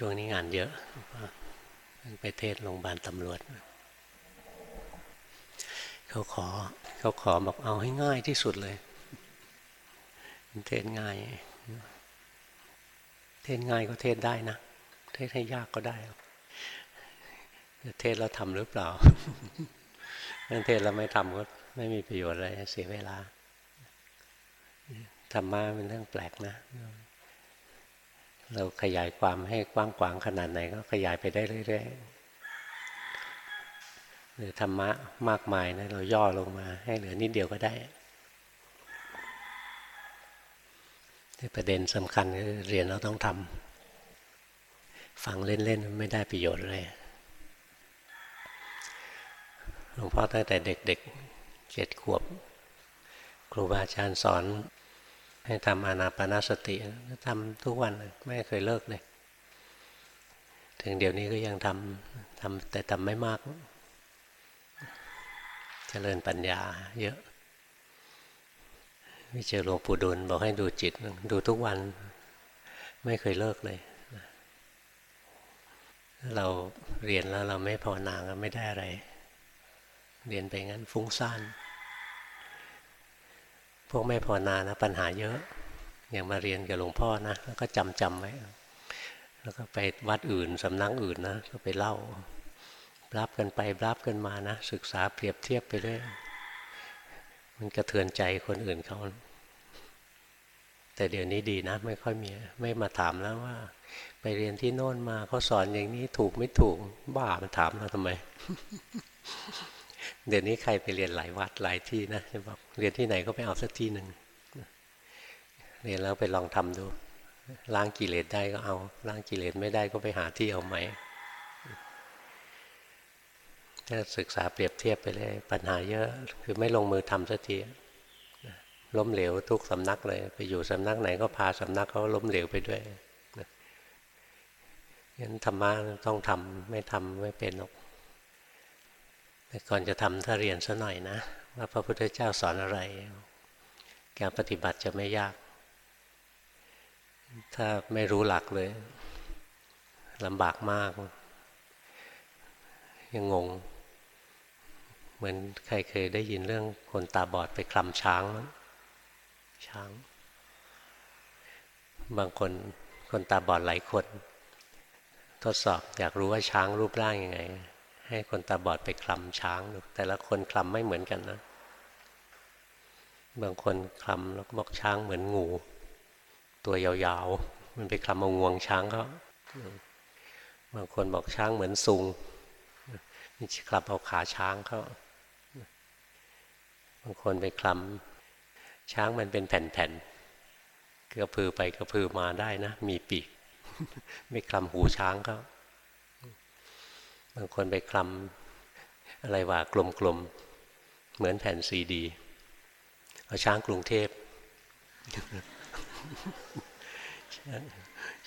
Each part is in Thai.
ช่วงนี้งานเยอะไปเทศโรงพยาบาลตำรวจ เขาขอเขาขอบอกเอาให้ง่ายที่สุดเลย เทศง่าย เทศง่ายก็เทศได้นะ เทศให้ยากก็ได้เทศแล้วทำหรือเปล่าเทศแล้วไม่ทำก็ไม่มีประโยชน์อะไรเสียเวลาธรรมะเป็นเรื่องแปลกนะ เราขยายความให้กว้างขวางขนาดไหนก็ขยายไปได้เรื่อยๆหรือธรรมะมากมายนะเราย่อลงมาให้เหลือนิดเดียวก็ได้ประเด็นสำคัญคือเรียนเราต้องทำฟังเล่นๆไม่ได้ประโยชน์เลยหลวงพ่อตั้งแต่เด็กๆเจ็ดขวบ ครูบาอาจารย์สอน ให้ทำอานาปนาสติทำทุกวันไม่เคยเลิกเลย ถึงเดี๋ยวนี้ก็ยังทำทำแต่ทำไม่มากเจริญปัญญา เยอะวิเจอหลวงปู่ดุลบอกให้ดูจิต ดูทุกวัน ไม่เคยเลิกเลยเราเรียนแล้วเราไม่พอนางไม่ได้อะไร เรียนไปงั้นฟุ้งซ่าน พวกไม่พอนานะปัญหาเยอะ อย่างมาเรียนกับหลวงพ่อนะแล้วก็จำจำไว้ แล้วก็ไปวัดอื่นสำนักอื่นนะก็ไปเล่ารับกันไปรับกันมานะ ศึกษาเปรียบเทียบไปเรื่อยมันกระเทือนใจคนอื่นเขาแต่เดี๋ยวนี้ดีนะ ไม่ค่อยมีไม่มาถามแล้วว่า ไปเรียนที่โน่นมาเขาสอนอย่างนี้ถูกไม่ถูกบ้ามันถามเราทำไม เดี๋ยวนี้ใครไปเรียนหลายวัดหลายที่นะจะบอกเรียนที่ไหนก็ไปเอาสักที่หนึ่งเรียนแล้วไปลองทำดูล้างกิเลสได้ก็เอาล้างกิเลสไม่ได้ก็ไปหาที่เอาไหมถ้าศึกษาเปรียบเทียบไปเลยปัญหาเยอะคือไม่ลงมือทำสักทีล้มเหลวทุกสำนักเลย ไปอยู่สำนักไหนก็พาสำนักเขาล้มเหลวไปด้วยงั้นธรรมะต้องทำไม่ทำไม่เป็นหรอก แต่ก่อนจะทำถ้าเรียนซะหน่อยนะว่าพระพุทธเจ้าสอนอะไร การปฏิบัติจะไม่ยาก ถ้าไม่รู้หลักเลยลำบากมาก ยังงง เหมือนใครเคยได้ยินเรื่องคนตาบอดไปคลำช้างมั้งช้าง บางคนคนตาบอดหลายคน ทดสอบอยากรู้ว่าช้างรูปร่างยังไง ให้คนตาบอดไปคลำช้างแต่ละคนคลำไม่เหมือนกันนะ บางคนคลำแล้วบอกช้างเหมือนงู ตัวยาวๆ มันไปคลำเอางวงช้างเขาบางคนบอกช้างเหมือนซุงนี่คลำเอาขาช้างเขาบางคนไปคลำช้างมันเป็นแผ่นๆกระพือไปกระพือมาได้นะ มีปีก ไม่คลำหูช้างเขา บางคนไปคลำอะไรว่ากลมๆ เหมือนแผ่นซีดีเอาช้างกรุงเทพ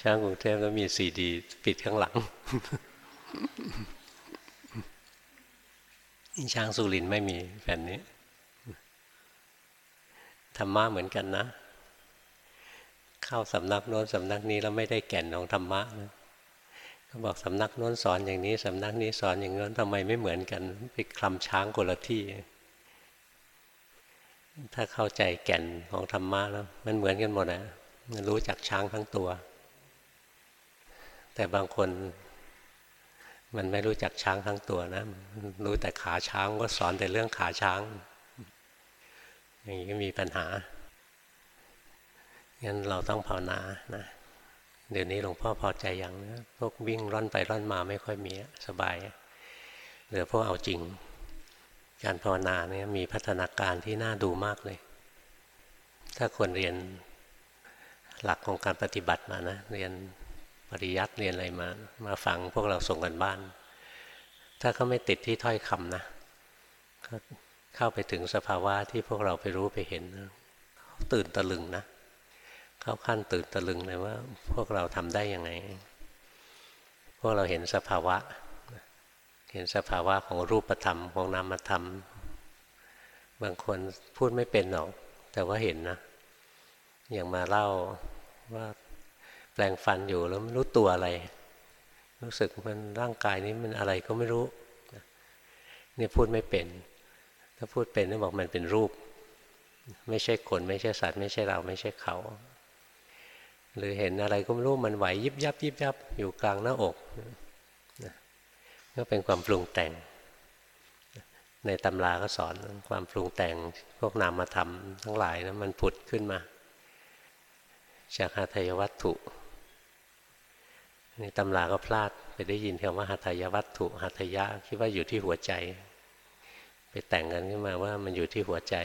ช้างกรุงเทพก็มีซีดี ปิดข้างหลังช้างสุรินไม่มีแผ่นนี้ธรรมะเหมือนกันนะ เข้าสำนักโน้นสำนักนี้แล้วไม่ได้แก่นของธรรมะนะ เขาบอกสำนักโน้นสอนอย่างนี้สำนักนี้สอนอย่างนั้นทำไมไม่เหมือนกันไปคลำช้างคนละที่ ถ้าเข้าใจแก่นของธรรมะแล้ว มันเหมือนกันหมดนะมันรู้จักช้างทั้งตัว แต่บางคนมันไม่รู้จักช้างทั้งตัวนะ รู้แต่ขาช้างก็สอนแต่เรื่องขาช้าง อย่างนี้ก็มีปัญหา งั้นเราต้องภาวนานะ เดี๋ยวนี้หลวงพ่อพอใจอย่างนะพวกวิ่งร่อนไปร่อนมาไม่ค่อยมีสบายเหลือพวกเอาจริง การภาวนาเนี่ยมีพัฒนาการที่น่าดูมากเลย ถ้าคนเรียนหลักของการปฏิบัติมานะ เรียนปริยัติเรียนอะไรมา มาฟังพวกเราส่งกันบ้าน ถ้าเขาไม่ติดที่ถ้อยคำนะเข้าไปถึงสภาวะที่พวกเราไปรู้ไปเห็น ตื่นตะลึงนะ เข้าขั้นตื่นตะลึงเลยว่า พวกเราทำได้ยังไง พวกเราเห็นสภาวะ เห็นสภาวะของรูปธรรมของนามธรรม บางคนพูดไม่เป็นหรอก แต่ว่าเห็นนะ อย่างมาเล่าว่าแปลงฟันอยู่แล้วไม่รู้ตัวอะไร รู้สึกมันร่างกายนี้มันอะไรก็ไม่รู้เนี่ยพูดไม่เป็น ถ้าพูดเป็นต้องบอกมันเป็นรูป ไม่ใช่คน ไม่ใช่สัตว์ ไม่ใช่เราไม่ใช่เขา หรือเห็นอะไรก็ไม่รู้มันไหวยิบยับยิบยับอยู่กลางหน้าอกก็เป็นความปรุงแต่ง ในตำราก็สอนความปรุงแต่งพวกนามธรรมทั้งหลายนะมันผุดขึ้นมา จากหาทยวัตถุนี่ตำราก็พลาดไปได้ยินคำว่าหาทายวัตถุหาทายะคิดว่าอยู่ที่หัวใจ ไปแต่งกันขึ้นมาว่ามันอยู่ที่หัวใจ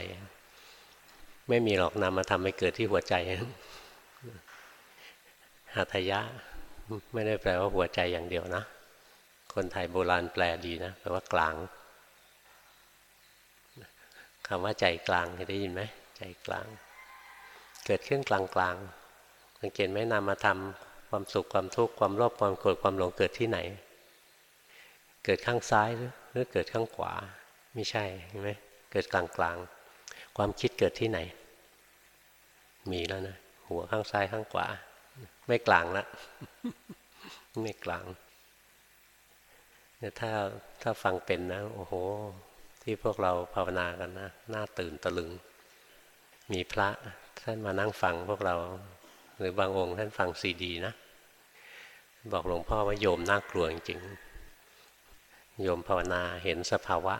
ไม่มีหรอกนามธรรมไปเกิดที่หัวใจ หาทายะ ไม่ได้แปลว่าหัวใจอย่างเดียวนะ คนไทยโบราณแปลดีนะแปลว่ากลางคำว่าใจกลางเคยได้ยินไหมใจกลาง เกิดขึ้นกลางกลางสังเกตไหมนามาทำความสุขความทุกข์ความโลภความโกรธความหลงเกิดที่ไหน เกิดข้างซ้ายหรือหรือเกิดข้างขวา ไม่ใช่เห็นไหมเกิดกลางกลางความคิดเกิดที่ไหน มีแล้วนะหัวข้างซ้ายข้างขวา ไม่กลางละไม่กลางเนี่ยถ้าถ้าฟังเป็นนะ โอ้โห ที่พวกเราภาวนากันนะน่าตื่นตะลึง มีพระท่านมานั่งฟังพวกเรา หรือบางองค์ท่านฟังซีดีนะ บอกหลวงพ่อว่าโยมน่ากลัวจริงโยมภาวนาเห็นสภาวะ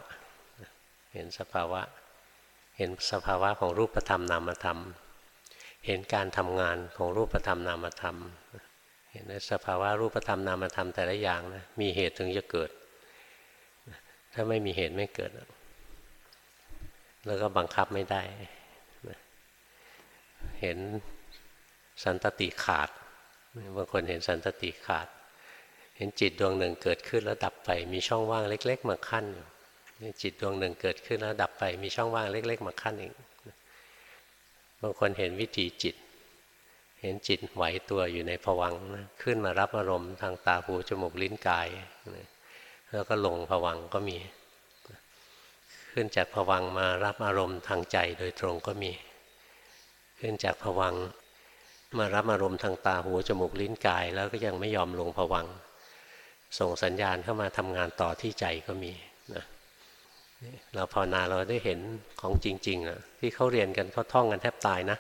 เห็นสภาวะ เห็นสภาวะของรูปธรรมนามธรรม เห็นการทำงานของรูปธรรมนามธรรม เห็นสภาวะรูปธรรมนามธรรมแต่ละอย่างนะมีเหตุถึงจะเกิด ถ้าไม่มีเหตุไม่เกิด แล้วก็บังคับไม่ได้ เห็นสันตติขาดบางคนเห็นสันตติขาด เห็นจิตดวงหนึ่งเกิดขึ้นแล้วดับไป มีช่องว่างเล็ก ๆ มาขั้นอยู่จิตดวงหนึ่งเกิดขึ้นแล้วดับไป มีช่องว่างเล็ก ๆ มาขั้นอีกางคนเห็นวิถีจิต เห็นจิตไหวตัวอยู่ในผวังนะขึ้นมารับอารมณ์ทางตาหูจมูกลิ้นกายนะแล้วก็ลงผวังก็มี ขึ้นจากผวังมารับอารมณ์ทางใจโดยตรงก็มี ขึ้นจากผวังมารับอารมณ์ทางตาหูจมูกลิ้นกาย แล้วก็ยังไม่ยอมลงผวังส่งสัญญาณเข้ามาทำงานต่อที่ใจก็มีนะ เราภาวนาเราได้เห็นของจริงๆนะที่เขาเรียนกันเขาท่องกันแทบตายนะ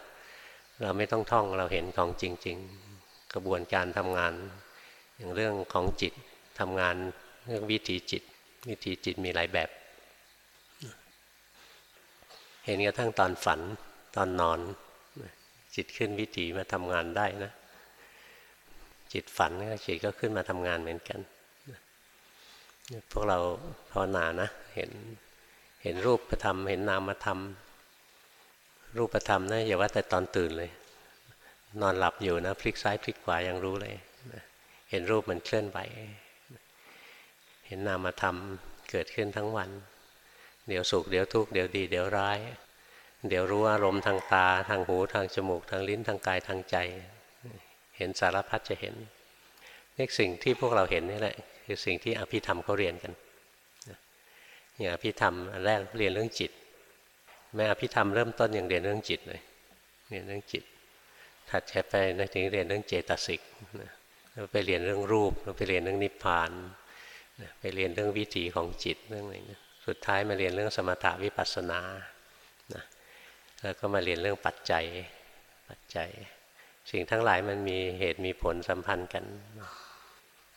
เราไม่ต้องท่องเราเห็นของจริง ๆ กระบวนการทำงาน อย่างเรื่องของจิตทำงานเรื่องวิถีจิต วิถีจิตมีหลายแบบ เห็นกระทั่งตอนฝันตอนนอน จิตขึ้นวิถีมาทำงานได้นะ จิตฝันจิตก็ขึ้นมาทำงานเหมือนกันพวกเราภาวนานะ เห็น เห็นรูปธรรม เห็นนามธรรม รูปธรรมนะอย่าว่าแต่ตอนตื่นเลย นอนหลับอยู่นะพลิกซ้ายพลิกขวายังรู้เลยเห็นรูปมันเคลื่อนไหวเห็นนามธรรมเกิดขึ้นทั้งวัน เดี๋ยวสุขเดี๋ยวทุกข์เดี๋ยวดี เดี๋ยวร้าย เดี๋ยวรู้อารมณ์ทางตา ทางหูทางจมูก ทางลิ้นทางกายทางใจ เห็นสารพัดจะเห็นนี่สิ่งที่พวกเราเห็นนี่แหละ คือสิ่งที่อภิธรรมเขาเรียนกัน อย่างอภิธรรมอันแรกเรียนเรื่องจิต แม่อภิธรรมเริ่มต้นอย่างเรียนเรื่องจิตเลยเรียนเรื่องจิต ถัดไปนะถึงเรียนเรื่องเจตสิกแล้วไปเรียนเรื่องรูปแล้วไปเรียนเรื่องนิพพานไปเรียนเรื่องวิถีของจิตเรื่องอะไรนะสุดท้ายมาเรียนเรื่องสมถาวิปัสสนานะแล้วก็มาเรียนเรื่องปัจจัยปัจจัย สิ่งทั้งหลายมันมีเหตุมีผลสัมพันธ์กัน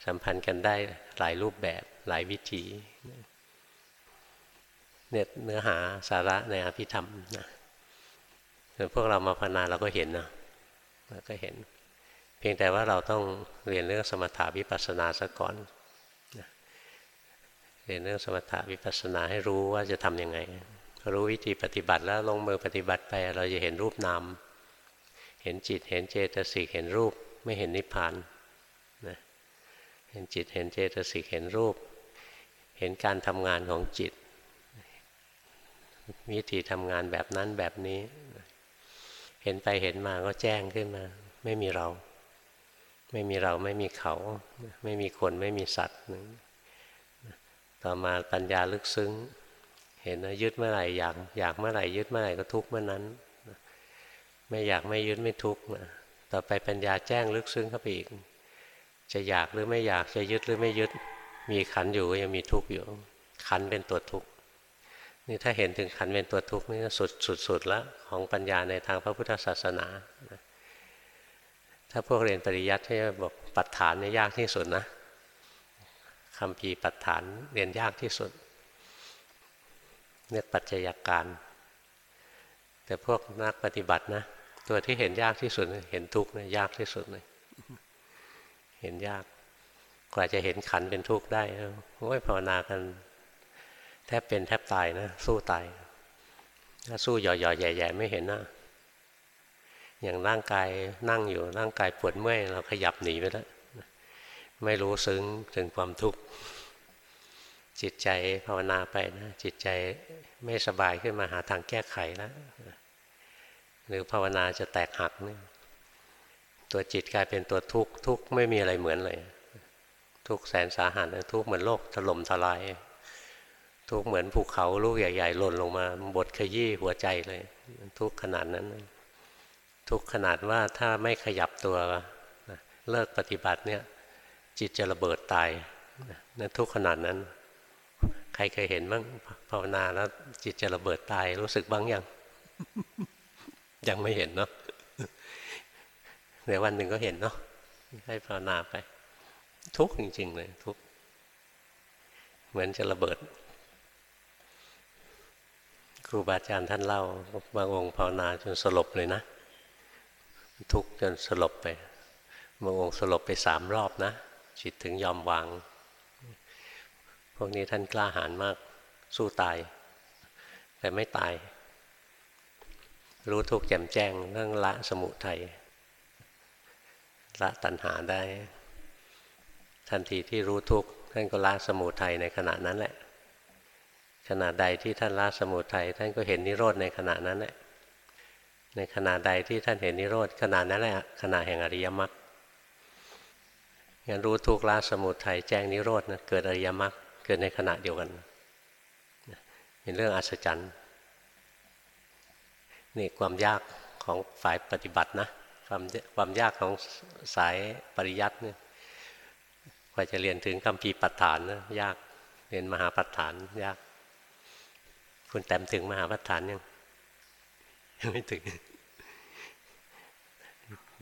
สัมพันธ์กันได้หลายรูปแบบหลายวิธี เนี่ยเนื้อหาสาระในอภิธรรมนะพวกเรามาภาวนาเราก็เห็นนะเราก็เห็น เพียงแต่ว่าเราต้องเรียนเรื่องสมถาวิปัสสนาซะก่อนเรียนเรื่องสมถาวิปัสสนาให้รู้ว่าจะทํำยังไง รู้วิธีปฏิบัติแล้วลงมือปฏิบัติไป เราจะเห็นรูปนามเห็นจิตเห็นเจตสิกเห็นรูปไม่เห็นนิพพานนะเห็นจิตเห็นเจตสิกเห็นรูป เห็นการทำงานของจิต วิธีทำงานแบบนั้นแบบนี้ เห็นไปเห็นมาก็แจ้งขึ้นมา ไม่มีเรา ไม่มีเราไม่มีเขา ไม่มีคนไม่มีสัตว์ต่อมาปัญญาลึกซึ้ง เห็นนะยึดเมื่อไหร่อยากอยากเมื่อไหร่ยึดเมื่อไหร่ก็ทุกเมื่อนั้น ไม่อยากไม่ยึดไม่ทุกข์ต่อไปปัญญาแจ้งลึกซึ้งเข้าไปอีก จะอยากหรือไม่อยากจะยึดหรือไม่ยึด มีขันอยู่ยังมีทุกข์อยู่ ขันเป็นตัวทุกข์ นี่ถ้าเห็นถึงขันเป็นตัวทุกข์นี่สุดสุดสุดแล้วของปัญญาในทางพระพุทธศาสนา ถ้าพวกเรียนปริยัติที่บอกปัฏฐานนี่ยากที่สุดนะคำพีปัฏฐานเรียนยากที่สุดเนี่ยปัจจัยการ แต่พวกนักปฏิบัตินะตัวที่เห็นยากที่สุดเห็นทุกข์นะยากที่สุดเลยเห็นยากกว่าจะเห็นขันเป็นทุกข์ได้โอ้ยภาวนากัน แทบเป็นแทบตายนะ สู้ตาย ถ้าสู้หย่อๆแย่ๆไม่เห็นหนะอย่างร่างกายนั่งอยู่ร่างกายปวดเมื่อยเราขยับหนีไปแล้วไม่รู้ซึ้งถึงความทุกข์จิตใจภาวนาไปนะจิตใจไม่สบายขึ้นมาหาทางแก้ไขแล้วหรือภาวนาจะแตกหักเนี่ยตัวจิตกลายเป็นตัวทุกข์ทุกข์ไม่มีอะไรเหมือนเลย ทุกข์แสนสาหัสทุกข์เหมือนโลกถล่มทลาย ทุกเหมือนภูเขาลูกใหญ่ ๆ หล่นลงมาบดขยี้หัวใจเลย ทุกขนาดนั้น ทุกขนาดว่าถ้าไม่ขยับตัวเลิกปฏิบัติเนี่ยจิตจะระเบิดตายนั่นทุกข์ขนาดนั้น ใครเคยเห็นบ้างภาวนาแล้วจิตจะระเบิดตายรู้สึกบ้างยัง ยังไม่เห็นเนาะเดี๋ยววันหนึ่งก็เห็นเนาะให้ภาวนาไป ทุกจริง ๆ เลย ทุกเหมือนจะระเบิด ครูบาอาจารย์ท่านเล่า บางองค์ภาวนาจนสลบเลยนะ ทุกจนสลบไป บางองค์สลบไปสามรอบนะ จิตถึงยอมวาง พวกนี้ท่านกล้าหาญมากสู้ตาย แต่ไม่ตาย รู้ทุกข์แจ่มแจ้งเรื่องละสมุทัยละตัณหาได้ ทันทีที่รู้ทุกข์ท่านก็ละสมุทัยในขณะนั้นแหละ ขณะใดที่ท่านละสมุทัยท่านก็เห็นนิโรธในขณะนั้นแหละในขณะใดที่ท่านเห็นนิโรธขณะนั้นแหละขณะแห่งอริยมรรคงั้นรู้ทุกข์ละสมุทัยแจ้งนิโรธนะเกิดอริยมรรคเกิดในขณะเดียวกันเป็นเรื่องอัศจรรย์นี่ความยากของฝ่ายปฏิบัตินะความความยากของสายปริยัติเนี่ยกว่าจะเรียนถึงคำพีปัฏฐานนะยากเรียนมหาปัฏฐานยาก คุณแต้มถึงมหาปัฏฐานยังยังไม่ถึง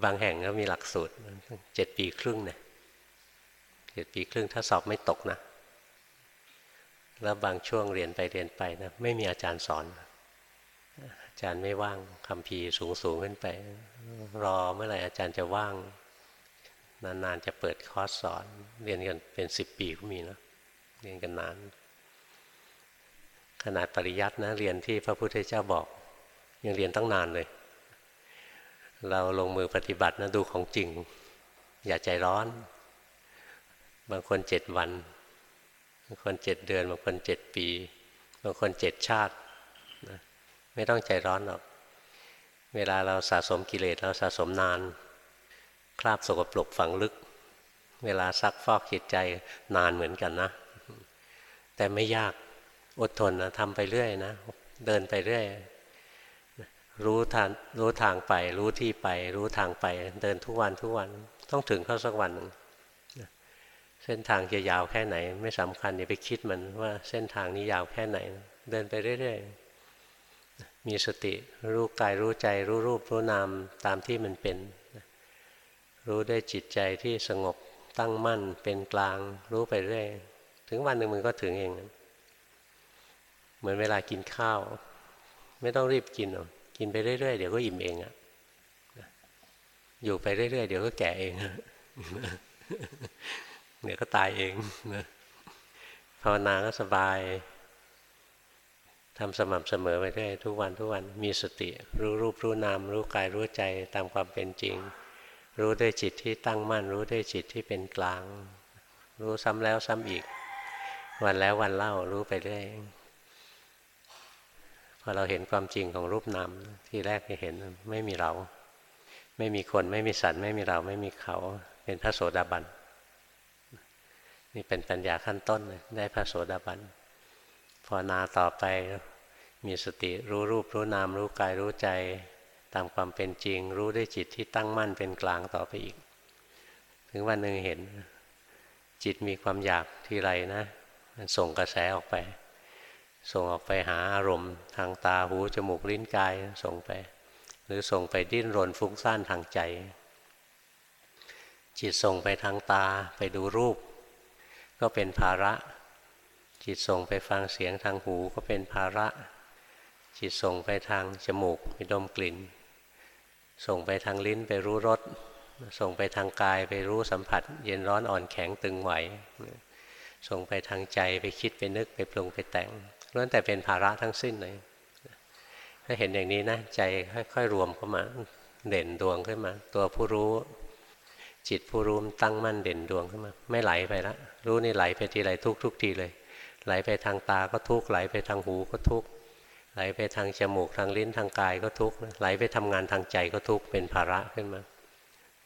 บางแห่งก็มีหลักสูตรเจ็ดปีครึ่งเนี่ยเจ็ดปีครึ่งถ้าสอบไม่ตกนะ แล้วบางช่วงเรียนไปเรียนไปนะไม่มีอาจารย์สอน อาจารย์ไม่ว่างคำพีสูงสูงขึ้นไป รอเมื่อไหร่อาจารย์จะว่าง นานๆจะเปิดคอร์สสอน เรียนกันเป็นสิบปีก็มีนะเรียนกันนาน ขนาดปริยัตินะเรียนที่พระพุทธเจ้าบอก ยังเรียนตั้งนานเลย เราลงมือปฏิบัตินะดูของจริง อย่าใจร้อน บางคนเจ็ดวัน บางคนเจ็ดเดือน บางคนเจ็ดปี บางคนเจ็ดชาตินะไม่ต้องใจร้อนหรอก เวลาเราสะสมกิเลสเราสะสมนาน คราบสกปรกฝังลึก เวลาซักฟอกจิตใจนานเหมือนกันนะ แต่ไม่ยาก อดทนนะทำไปเรื่อยนะ เดินไปเรื่อย รู้ทางรู้ทางไป รู้ที่ไป รู้ทางไป เดินทุกวันทุกวันต้องถึงเข้าสักวันหนึ่งเส้นทางจะยาวแค่ไหน ไม่สำคัญอย่าไปคิดมันว่าเส้นทางนี้ยาวแค่ไหน เดินไปเรื่อยๆมีสติรู้กายรู้ใจ รู้รูปรู้นามตามที่มันเป็น รู้ได้จิตใจที่สงบตั้งมั่นเป็นกลาง รู้ไปเรื่อย ถึงวันหนึ่งมันก็ถึงเอง เหมือนเวลากินข้าว ไม่ต้องรีบกินหรอกกินไปเรื่อยๆเดี๋ยวก็อิ่มเองอะอยู่ไปเรื่อยๆเดี๋ยวก็แก่เองเดี๋ยวก็ตายเองภาวนาก็สบายทำสม่ำเสมอไปเรื่อยทุกวันทุกวันมีสติ รู้รูปรู้นาม รู้กายรู้ใจตามความเป็นจริง รู้ด้วยจิตที่ตั้งมั่น รู้ด้วยจิตที่เป็นกลาง รู้ซ้ำแล้วซ้ำอีก วันแล้ววันเล่ารู้ไปเรื่อย พอเราเห็นความจริงของรูปนามที่แรกที่เห็นไม่มีเรา ไม่มีคนไม่มีสัตว์ไม่มีเราไม่มีเขาเป็นพระโสดาบันนี่เป็นปัญญาขั้นต้นได้พระโสดาบันภาวนาต่อไปมีสติรู้รูปรู้นามรู้กายรู้ใจตามความเป็นจริง รู้ด้วยจิตที่ตั้งมั่นเป็นกลางต่อไปอีก ถึงวันหนึ่งเห็นจิตมีความอยากทีไรนะ มันส่งกระแสออกไป ส่งออกไปหาอารมณ์ ทางตาหูจมูกลิ้นกายส่งไป หรือส่งไปดิ้นรนฟุ้งซ่านทางใจ จิตส่งไปทางตาไปดูรูป ก็เป็นภาระ จิตส่งไปฟังเสียงทางหูก็เป็นภาระ จิตส่งไปทางจมูกไปดมกลิ่น ส่งไปทางลิ้นไปรู้รสส่งไปทางกายไปรู้สัมผัส เย็นร้อนอ่อนแข็งตึงไหว ส่งไปทางใจไปคิดไปนึกไปปรุงไปแต่ง ล้วนแต่เป็นภาระทั้งสิ้นเลย ถ้าเห็นอย่างนี้นะใจค่อยๆรวมเข้ามา เด่นดวงขึ้นมา ตัวผู้รู้ จิตผู้รู้ตั้งมั่นเด่นดวงขึ้นมา ไม่ไหลไปละรู้นี่ไหลไปทีไรทุกทุกทีเลย ไหลไปทางตาก็ทุกไหลไปทางหูก็ทุกไหลไปทางจมูกทางลิ้นทางกายก็ทุกไหลไปทำงานทางใจก็ทุกเป็นภาระขึ้นมา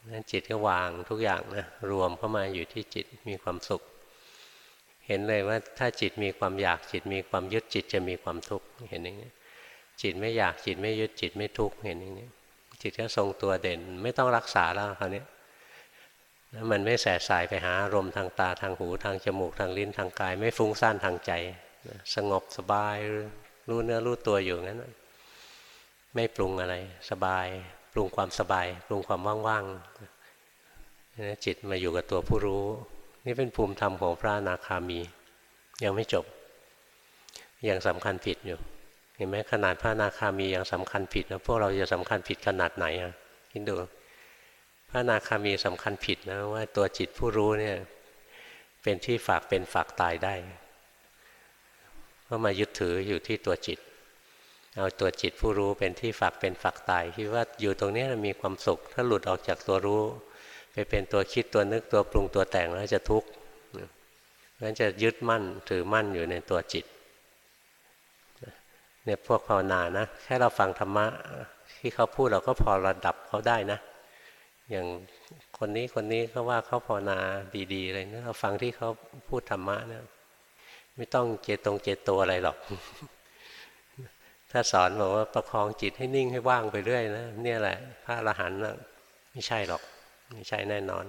นั้นจิตก็วางทุกอย่างนะรวมเข้ามาอยู่ที่จิตมีความสุข เห็นเลยว่าถ้าจิตมีความอยากจิตมีความยึดจิตจะมีความทุกข์เห็นอย่างนี้จิตไม่อยากจิตไม่ยึดจิตไม่ทุกข์เห็นอย่างนี้จิตก็ทรงตัวเด่นไม่ต้องรักษาแล้วคราวนี้แล้วมันไม่แสสายไปหาอารมณ์ทางตาทางหูทางจมูกทางลิ้นทางกาย ไม่ฟุ้งซ่านทางใจสงบสบายรู้เนื้อรู้ตัวอยู่งั้นไม่ปรุงอะไร สบาย ปรุงความสบาย ปรุงความว่างๆจิตมาอยู่กับตัวผู้รู้ นี่เป็นภูมิธรรมของพระอนาคามี ยังไม่จบ ยังสำคัญผิดอยู่ เห็นไหมขนาดพระอนาคามียังสำคัญผิดนะพวกเราจะสำคัญผิดขนาดไหนอะคิดดูพระอนาคามีสำคัญผิดนะว่าตัวจิตผู้รู้เนี่ยเป็นที่ฝากเป็นฝากตายได้ก็มายึดถืออยู่ที่ตัวจิต เอาตัวจิตผู้รู้เป็นที่ฝักเป็นฝักตายคิดว่าอยู่ตรงนี้มีความสุข ถ้าหลุดออกจากตัวรู้ ไปเป็นตัวคิดตัวนึกตัวปรุงตัวแต่งแล้วจะทุกข์งั้นจะยึดมั่นถือมั่นอยู่ในตัวจิตเนี่ยพวกภาวนานะแค่เราฟังธรรมะที่เขาพูดเราก็พอระดับเขาได้นะ อย่างคนนี้คนนี้เขาว่าเขาภาวนาดีๆอะไรนะเราฟังที่เขาพูดธรรมะเนี่ยไม่ต้องเจตรงเจตโตอะไรหรอก ถ้าสอนบอกว่าประคองจิตให้นิ่งให้ว่างไปเรื่อยนะเนี่ยแหละพระอรหันต์นะไม่ใช่หรอก ใช่แน่นอน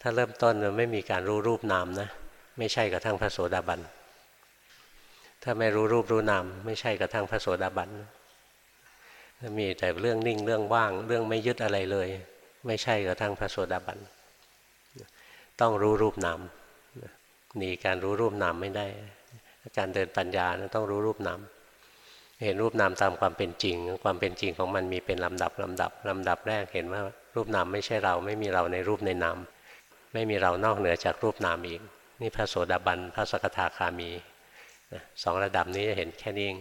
ถ้าเริ่มต้นมันไม่มีการรู้รูปนามนะไม่ใช่กระทั่งพระโสดาบัน ถ้าไม่รู้รูปรู้นามไม่ใช่กระทั่งพระโสดาบันมีแต่เรื่องนิ่งเรื่องว่าง เรื่องไม่ยึดอะไรเลย ไม่ใช่กระทั่งพระโสดาบัน ต้องรู้รูปนามหนีการรู้รูปนามไม่ได้ การเดินปัญญานะต้องรู้รูปนามเห็นรูปนามตามความเป็นจริง ความเป็นจริงของมันมีเป็นลำดับลำดับลำดับแรกเห็นว่า รูปนามไม่ใช่เราไม่มีเราในรูปในนามไม่มีเรานอกเหนือจากรูปนามอีก นี่พระโสดาบันพระสกทาคามีสองระดับนี้จะเห็นแค่นี้เอง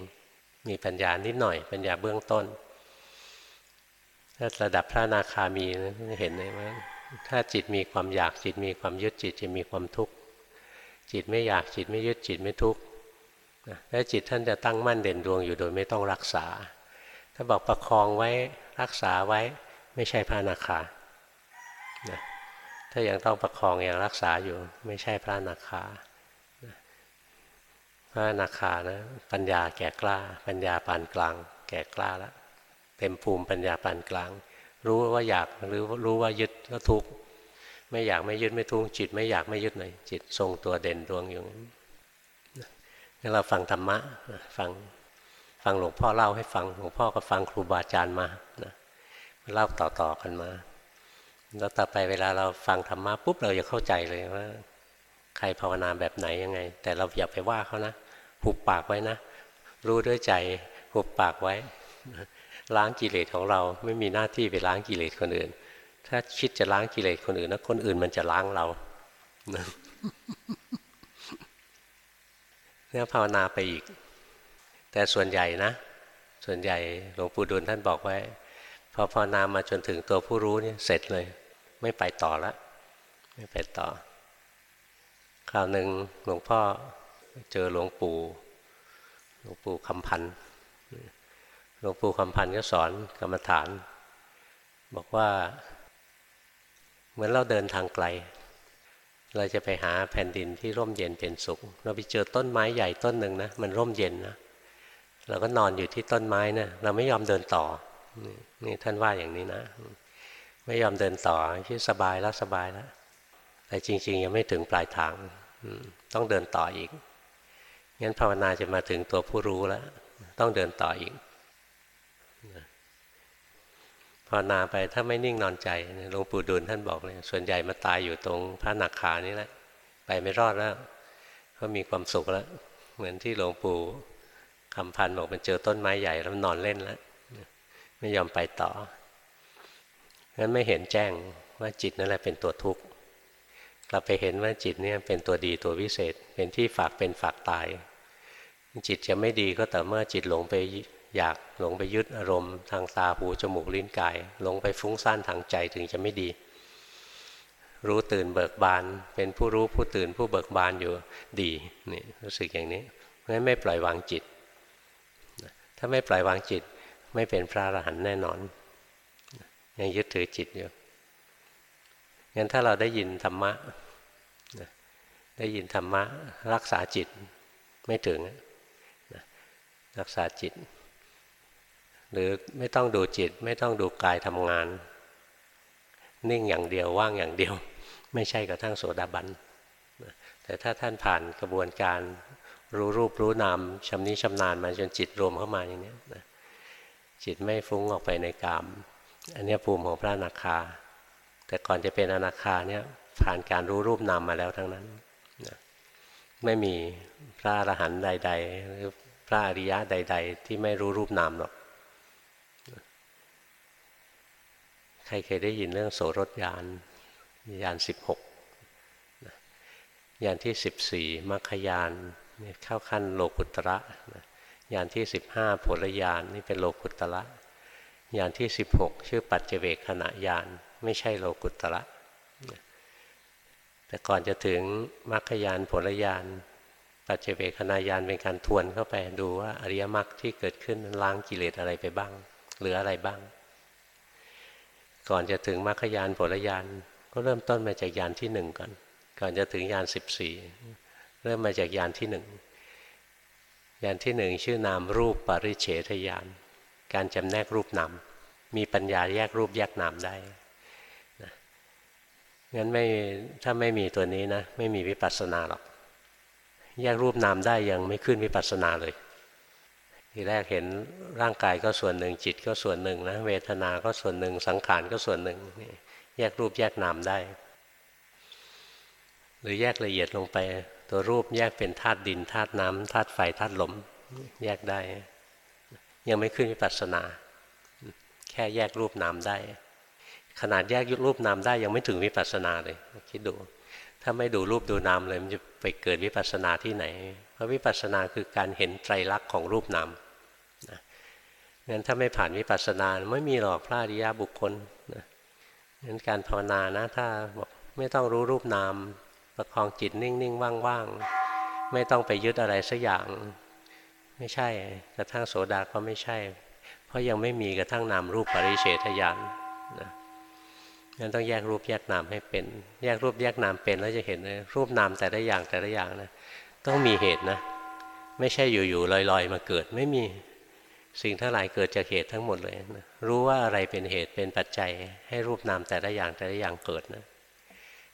มีปัญญานิดหน่อยปัญญาเบื้องต้น ถ้าระดับพระนาคามีเห็นเลยว่าถ้าจิตมีความอยากจิตมีความยึดจิตจะมีความทุกข์จิตไม่อยากจิตไม่ยึดจิตไม่ทุกข์แล้วจิตท่านจะตั้งมั่นเด่นดวงอยู่โดยไม่ต้องรักษา ถ้าบอกประคองไว้รักษาไว้ ไม่ใช่พระนาคานะถ้ายังต้องประคองอยังรักษาอยู่ ไม่ใช่พระนาคาพระนาคานะปัญญาแก่กล้า ปัญญาปานกลาง แก่กล้าแล้วเต็มภูมิปัญญาปานกลาง รู้ว่าอยากหรือรู้ว่ายึดก็ทุกข์ไม่อยากไม่ยึดไม่ทุกข์จิตไม่อยากไม่ยึดเลยจิตทรงตัวเด่นดวงอยู่นั้นเราฟังธรรมะฟังฟังหลวงพ่อเล่าให้ฟังหลวงพ่อก็ฟังครูบาอาจารย์มานะ เล่าต่อๆกันมา แล้วต่อไปเวลาเราฟังธรรมะปุ๊บเราจะเข้าใจเลยว่า ใครภาวนาแบบไหนยังไง แต่เราอย่าไปว่าเขานะหุบปากไว้นะ รู้ด้วยใจหุบปากไว้ ล้างกิเลสของเราไม่มีหน้าที่ไปล้างกิเลสคนอื่น ถ้าคิดจะล้างกิเลสคนอื่นนะคนอื่นมันจะล้างเราเนี่ยภาวนาไปอีก แต่ส่วนใหญ่นะ ส่วนใหญ่หลวงปู่ดูลท่านบอกไว้ พอภาวนามาจนถึงตัวผู้รู้เนี่ยเสร็จเลย ไม่ไปต่อละ ไม่ไปต่อ คราวหนึ่งหลวงพ่อเจอหลวงปู่หลวงปู่คำพันธ์หลวงปู่คำพันธ์ก็สอนกรรมฐาน บอกว่า เหมือนเราเดินทางไกล เราจะไปหาแผ่นดินที่ร่มเย็นเป็นสุข เราไปเจอต้นไม้ใหญ่ต้นหนึ่งนะ มันร่มเย็นนะเราก็นอนอยู่ที่ต้นไม้นะเราไม่ยอมเดินต่อ นี่ท่านว่าอย่างนี้นะ ไม่ยอมเดินต่อคิดสบายแล้วสบายแล้ว แต่จริง ๆ ยังไม่ถึงปลายทางต้องเดินต่ออีกงั้นภาวนาจะมาถึงตัวผู้รู้แล้ว ต้องเดินต่ออีกภาวนาไปถ้าไม่นิ่งนอนใจหลวงปู่ดูลท่านบอกเลยส่วนใหญ่มาตายอยู่ตรงพระนักขานี่แหละ ไปไม่รอดแล้ว ก็มีความสุขแล้ว เหมือนที่หลวงปู่คำพันบอกมันเจอต้นไม้ใหญ่แล้วนอนเล่นแล้ว ไม่ยอมไปต่องั้นไม่เห็นแจ้งว่าจิตนั่นแหละเป็นตัวทุกข์กลับไปเห็นว่าจิตเนี่ยเป็นตัวดีตัววิเศษ เป็นที่ฝากเป็นฝากตาย จิตจะไม่ดีก็แต่เมื่อจิตหลงไปอยากหลงไปยึดอารมณ์ ทางตาหูจมูกลิ้นกายหลงไปฟุ้งซ่านทางใจถึงจะไม่ดี รู้ตื่นเบิกบาน เป็นผู้รู้ผู้ตื่นผู้เบิกบานอยู่ดีนี่รู้สึกอย่างนี้เพราะฉะนั้นไม่ปล่อยวางจิต ถ้าไม่ปล่อยวางจิต ไม่เป็นพระอรหันต์แน่นอน ยังยึดถือจิตอยู่งั้นถ้าเราได้ยินธรรมะได้ยินธรรมะรักษาจิตไม่ถึงรักษาจิต หรือไม่ต้องดูจิต ไม่ต้องดูกายทำงาน นิ่งอย่างเดียวว่างอย่างเดียว ไม่ใช่กระทั่งโสดาบันแต่ถ้าท่านผ่านกระบวนการรู้รูปรู้นามชำนิชำนาญมาจนจิตรวมเข้ามาอย่างนี้ จิตไม่ฟุ้งออกไปในกาม อันนี้ภูมิของพระอนาคา แต่ก่อนจะเป็นอนาคาเนี่ยผ่านการรู้รูปนามมาแล้วทั้งนั้นนะไม่มีพระอรหันต์ใด ๆ หรือพระอริยะใด ๆ ที่ไม่รู้รูปนามหรอก ใครเคยได้ยินเรื่องโสรถยานยานสิบหกยานที่สิบสี่มัคคยานเข้าขั้นโลกุตระ ยานที่สิบห้าผลยานนี่เป็นโลกุตระยานที่ 16 ชื่อปัจเจเวกขณะยานไม่ใช่โลกุตระแต่ก่อนจะถึงมรรคยานผลยานปัจเจเวกขณะยานเป็นการทวนเข้าไปดูว่าอริยมรรคที่เกิดขึ้นล้างกิเลสอะไรไปบ้างเหลืออะไรบ้าง ก่อนจะถึงมรรคยานผลยานก็เริ่มต้นมาจากยานที่หนึ่งก่อน ก่อนจะถึงยานสิบสี่เริ่มมาจากยานที่หนึ่ง ยานที่หนึ่งชื่อนามรูปปริเฉทยาน การจำแนกรูปนามมีปัญญาแยกรูปแยกนามได้นะงั้นไม่ถ้าไม่มีตัวนี้นะ ไม่มีวิปัสสนาหรอก แยกรูปนามได้ยังไม่ขึ้นวิปัสสนาเลยทีแรกเห็นร่างกายก็ส่วนหนึ่งจิตก็ส่วนหนึ่งนะเวทนา ก็ส่วนหนึ่งสังขารก็ส่วนหนึ่งแยกรูปแยกนามได้ หรือแยกละเอียดลงไป ตัวรูปแยกเป็นธาตุดินธาตุน้ำธาตุไฟธาตุลม แยกได้ ยังไม่ขึ้นวิปัสสนา แค่แยกรูปนามได้ ขนาดแยกยุรูปนามได้ยังไม่ถึงวิปัสสนาเลยคิดดู ถ้าไม่ดูรูปดูนามเลยมันจะไปเกิดวิปัสสนาที่ไหน เพราะวิปัสสนาคือการเห็นไตรลักษณ์ของรูปนามนะงั้นถ้าไม่ผ่านวิปัสสนาไม่มีหรอกพระอริยบุคคลนะงั้นการภาวนานะถ้าบอกไม่ต้องรู้รูปนาม ประคองจิตนิ่งๆว่างๆไม่ต้องไปยึดอะไรสักอย่าง ไม่ใช่กระทั่งโสดาก็ไม่ใช่ เพราะยังไม่มีกระทั่งนามรูปปริเฉทญาณนะงั้นต้องแยกรูปแยกนามให้เป็น แยกรูปแยกนามเป็นแล้วจะเห็นเลยรูปนามแต่ละอย่างแต่ละอย่างนะต้องมีเหตุนะ ไม่ใช่อยู่ๆลอยๆ มาเกิดไม่มีสิ่งทั้งหลายเกิดจากเหตุทั้งหมดเลยนะรู้ว่าอะไรเป็นเหตุเป็นปัจจัย ให้รูปนามแต่ละอย่างแต่ละอย่างเกิดนะ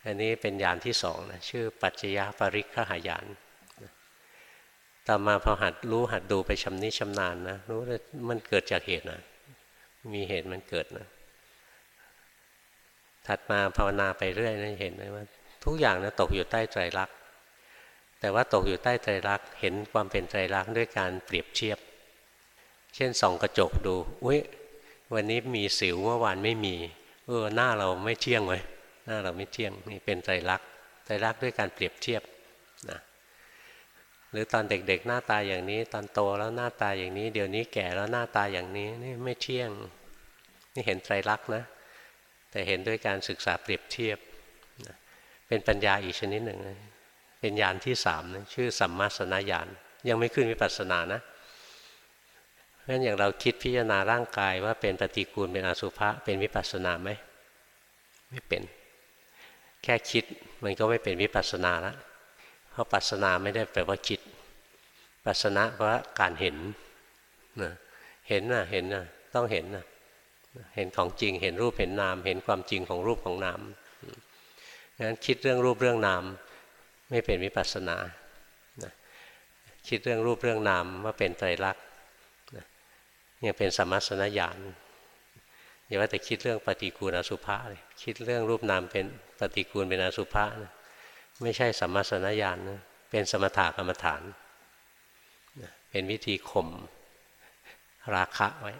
อันนี้เป็นญาณที่สองนะชื่อปัจจยปริคหายานต่อมาพอหัดรู้หัดดูไปชำนิชำนาญนะรู้ว่ามันเกิดจากเหตุนะ มีเหตุมันเกิดนะ ถัดมาภาวนาไปเรื่อยนะเห็นเลยว่า ทุกอย่างนะตกอยู่ใต้ไตรลักษณ์แต่ว่าตกอยู่ใต้ไตรลักษณ์เห็นความเป็นไตรลักษณ์ด้วยการเปรียบเทียบ เช่นส่องกระจกดูอุ้ยวันนี้มีสิวเมื่อวานไม่มี เออหน้าเราไม่เที่ยงเลย หน้าเราไม่เที่ยงนี่เป็นไตรลักษณ์ไตรลักษณ์ด้วยการเปรียบเทียบนะหรือตอนเด็กๆหน้าตาอย่างนี้ ตอนโตแล้วหน้าตาอย่างนี้ เดี๋ยวนี้แก่แล้วหน้าตาอย่างนี้นี่ไม่เที่ยง นี่เห็นไตรลักษณ์นะ แต่เห็นด้วยการศึกษาเปรียบเทียบเป็นปัญญาอีกชนิดหนึ่งเป็นญาณที่สามนะชื่อสัมมาสนญาณยังไม่ขึ้นวิปัสสนานะเพราะฉะนั้นอย่างเราคิดพิจารณาร่างกายว่าเป็นปฏิกูลเป็นอสุภะเป็นวิปัสสนาไหมไม่เป็น แค่คิดมันก็ไม่เป็นวิปัสสนาแล้วเพราะปัสนาไม่ได้แปลว่าคิด ปัสนะเพราการเห็นนะเห็นนะเห็นนะต้องเห็นนะเห็นของจริงเห็นรูปเห็นนาม เห็นความจริงของรูปของนามงั้นคิดเรื่องรูปเรื่องนามไม่เป็นวิปัสสนาคิดเรื่องรูปเรื่องนามว่าเป็นไตรลักษณ์เนี่ยเป็นสมัสนญาณอย่าว่าแต่คิดเรื่องปฏิกูลอสุภะเลยคิดเรื่องรูปนามเป็น ฏิกูลเป็นอสุภะนะไม่ใช่สัมัสนญาณนะเป็นสมถะกรรมฐานเป็นวิธีข่มราคะไว้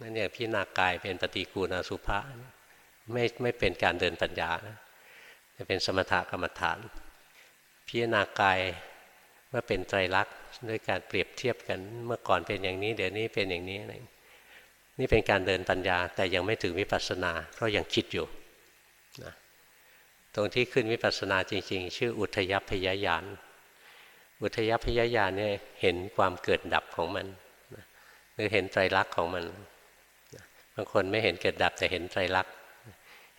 นั่นเนี่ยพิจารณากายเป็นปฏิกูลอสุภะไม่ไม่เป็นการเดินปัญญานะจะเป็นสมถะกรรมฐาน พิจารณากายว่าเป็นไตรลักษณ์ด้วยการเปรียบเทียบกันเมื่อก่อนเป็นอย่างนี้ เดี๋ยวนี้เป็นอย่างนี้อะไรนี่เป็นการเดินปัญญาแต่ยังไม่ถึงวิปัสสนา เพราะยังคิดอยู่ นะตรงที่ขึ้นวิปัสสนาจริง ๆ ชื่ออุทยพยายาน อุทยพยายานเนี่ยเห็นความเกิดดับของมันหรือเห็นไตรลักษณ์ของมันบางคนไม่เห็นเกิดดับแต่เห็นไตรลักษณ์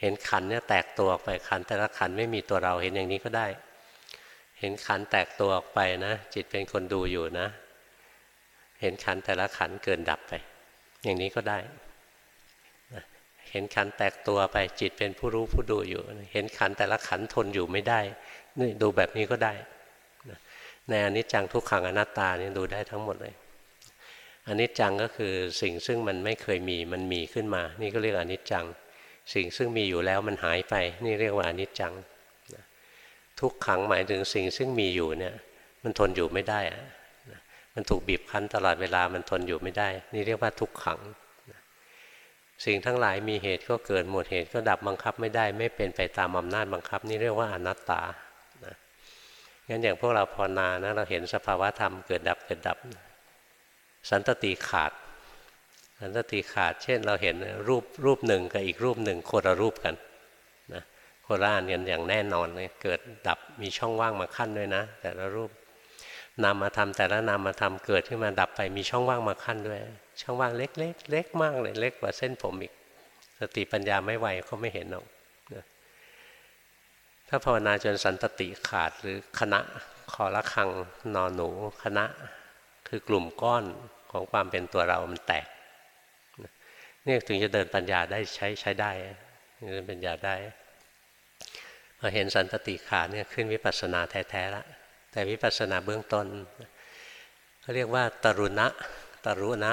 เห็นขันเนี่ยแตกตัวออกไปขันแต่ละขันไม่มีตัวเราเห็นอย่างนี้ก็ได้ เห็นขันแตกตัวออกไปนะ จิตเป็นคนดูอยู่นะ เห็นขันแต่ละขันเกินดับไป อย่างนี้ก็ได้ เห็นขันแตกตัวไปจิตเป็นผู้รู้ผู้ดูอยู่ เห็นขันแต่ละขันทนอยู่ไม่ได้นี่ดูแบบนี้ก็ได้ในอนิจจังทุกขังอนัตตานี่ดูได้ทั้งหมดเลยอนิจจังก็คือสิ่งซึ่งมันไม่เคยมีมันมีขึ้นมา นี่ก็เรียกอนิจจัง สิ่งซึ่งมีอยู่แล้วมันหายไป นี่เรียกว่าอนิจจังทุกขังหมายถึงสิ่งซึ่งมีอยู่เนี่ยมันทนอยู่ไม่ได้มันถูกบีบคั้นตลอดเวลามันทนอยู่ไม่ได้ นี่เรียกว่าทุกขัง สิ่งทั้งหลายมีเหตุก็เกิดหมดเหตุก็ดับบังคับไม่ได้ ไม่เป็นไปตามอำนาจบังคับ นี่เรียกว่าอนัตตางั้นอย่างพวกเราภาวนานะเราเห็นสภาวะธรรมเกิดดับเกิดดับ สันตติขาด สันตติขาด เช่นเราเห็นรูปรูปหนึ่งกับอีกรูปหนึ่งคนละรูปกันนะคนละอันกันอย่างแน่นอนเลยเกิดดับมีช่องว่างมาขั้นด้วยนะ แต่ละรูปนามมาทำแต่ละนามมาทำเกิดขึ้นมาดับไปมีช่องว่างมาขั้นด้วย ช่องว่างเล็กๆเเล็กมากเลยเล็กกว่าเส้นผมอีก สติปัญญาไม่ไหวเขาไม่เห็นหรอกถ้าภาวนาจนสันตติขาดหรือคณะคอละคังนอนหนูคณะ คือกลุ่มก้อนของความเป็นตัวเรามันแตกนี่ถึงจะเดินปัญญาได้ใช้ใช้ได้เดินปัญญาได้พอเห็นสันตติขาดเนี่ยขึ้นวิปัสสนาแท้ๆแล้วแต่วิปัสสนาเบื้องต้นเขาเรียกว่าตรุณะตรุณะ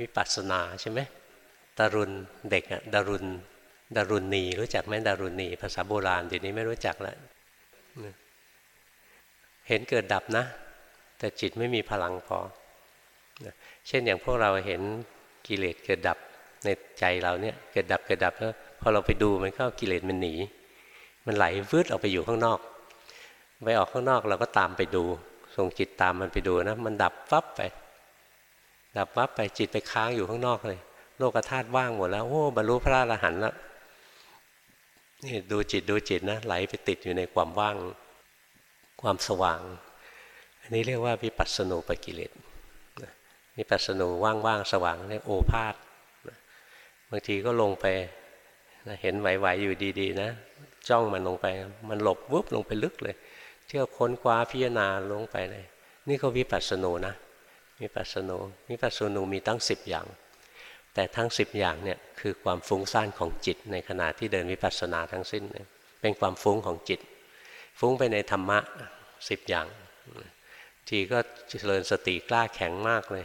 วิปัสสนาใช่ไหมตรุณเด็กอะดารุณดารุณี รู้จักไหมดารุณีภาษาโบราณเดี๋ยวนี้ไม่รู้จักแล้วเห็นเกิดดับนะ แต่จิตไม่มีพลังพอ เช่นอย่างพวกเราเห็นกิเลสเกิดดับในใจเราเนี่ยเกิดดับเกิดดับแล้วพอเราไปดูมันก็กิเลสมันหนี มันไหลวืดออกไปอยู่ข้างนอกไปออกข้างนอกเราก็ตามไปดูส่งจิตตามมันไปดูนะ มันดับฟับไป ดับฟับไปจิตไปค้างอยู่ข้างนอกเลย โลกธาตุว่างหมดแล้วโอ้บรรลุพระอรหันต์แล้วนี่ดูจิตดูจิตนะไหลไปติดอยู่ในความว่างความสว่าง อันนี้เรียกว่าวิปัสสนูปกิเลสวิปัสสนูว่างๆสว่างเรียกโอภาษบางทีก็ลงไปเห็นไหวๆอยู่ดีๆนะจ้องมันลงไป มันหลบวุบลงไปลึกเลย เที่ยวค้นคว้าพิจารณาลงไปเลย นี่ก็วิปัสสนูนะ วิปัสสนูวิปัสสนูมีตั้งสิบอย่าง แต่ทั้งสิบอย่างเนี่ยคือความฟุ้งซ่านของจิตในขณะที่เดินวิปัสสนาทั้งสิ้น เป็นความฟุ้งของจิต ฟุ้งไปในธรรมะสิบอย่างทีก็เจริญสติกล้าแข็งมากเลย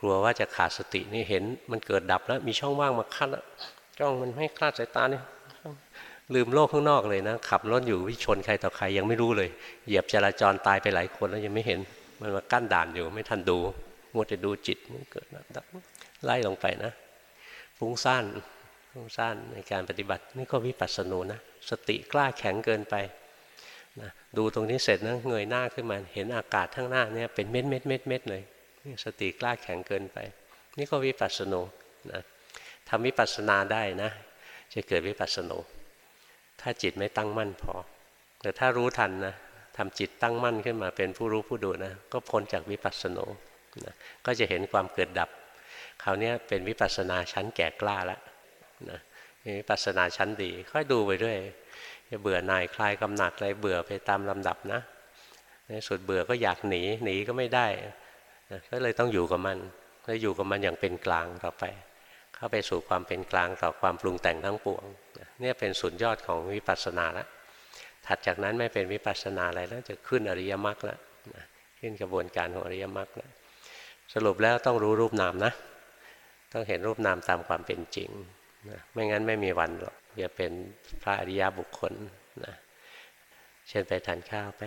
กลัวว่าจะขาดสตินี่เห็นมันเกิดดับแล้วมีช่องว่างมาคัดแล้วจ้องมันไม่คลาดสายตาเนี่ยลืมโลกข้างนอกเลยนะ ขับรถอยู่วิชนใครต่อใครยังไม่รู้เลย เหยียบจราจรตายไปหลายคนแล้วยังไม่เห็น มันมากั้นด่านอยู่ไม่ทันดูมัวแต่ดูจิตมันเกิดดับไล่ลงไปนะฟุ้งซ่านฟุ้งซ่านในการปฏิบัตินี่ก็วิปัสสนูนะ สติกล้าแข็งเกินไปนะดูตรงนี้เสร็จนะเงยหน้าขึ้นมาเห็นอากาศข้างหน้าเนี่ยเป็นเม็ดเม็ดเม็ดเม็ดเลยนี่สติกล้าแข็งเกินไป นี่ก็วิปัสสนูนะทำวิปัสสนาได้นะ จะเกิดวิปัสสนูถ้าจิตไม่ตั้งมั่นพอ แต่ถ้ารู้ทันนะ ทำจิตตั้งมั่นขึ้นมาเป็นผู้รู้ผู้ดูนะก็พ้นจากวิปัสสนูนะก็จะเห็นความเกิดดับคราวนี้เป็นวิปัสสนาชั้นแก่กล้าแล้วนะวิปัสสนาชั้นดีค่อยดูไปด้วยจะเบื่อหน่ายคลายกำหนัดอะไรเบื่อไปตามลำดับนะในสุดเบื่อก็อยากหนีหนีก็ไม่ได้นะก็เลยต้องอยู่กับมันแล้วอยู่กับมันอย่างเป็นกลางต่อไป เข้าไปสู่ความเป็นกลางต่อความปรุงแต่งทั้งปวงเนี่ยเป็นสุดยอดของวิปัสสนาแล้ว ถัดจากนั้นไม่เป็นวิปัสสนาอะไรแล้วจะขึ้นอริยมรรคแล้วขึ้นกระบวนการของอริยมรรคแล้วสรุปแล้วต้องรู้รูปนามนะ ต้องเห็นรูปนามตามความเป็นจริงนะไม่งั้นไม่มีวันหรอกจะเป็นพระอริยบุคคลนะเชิญไปทานข้าวไป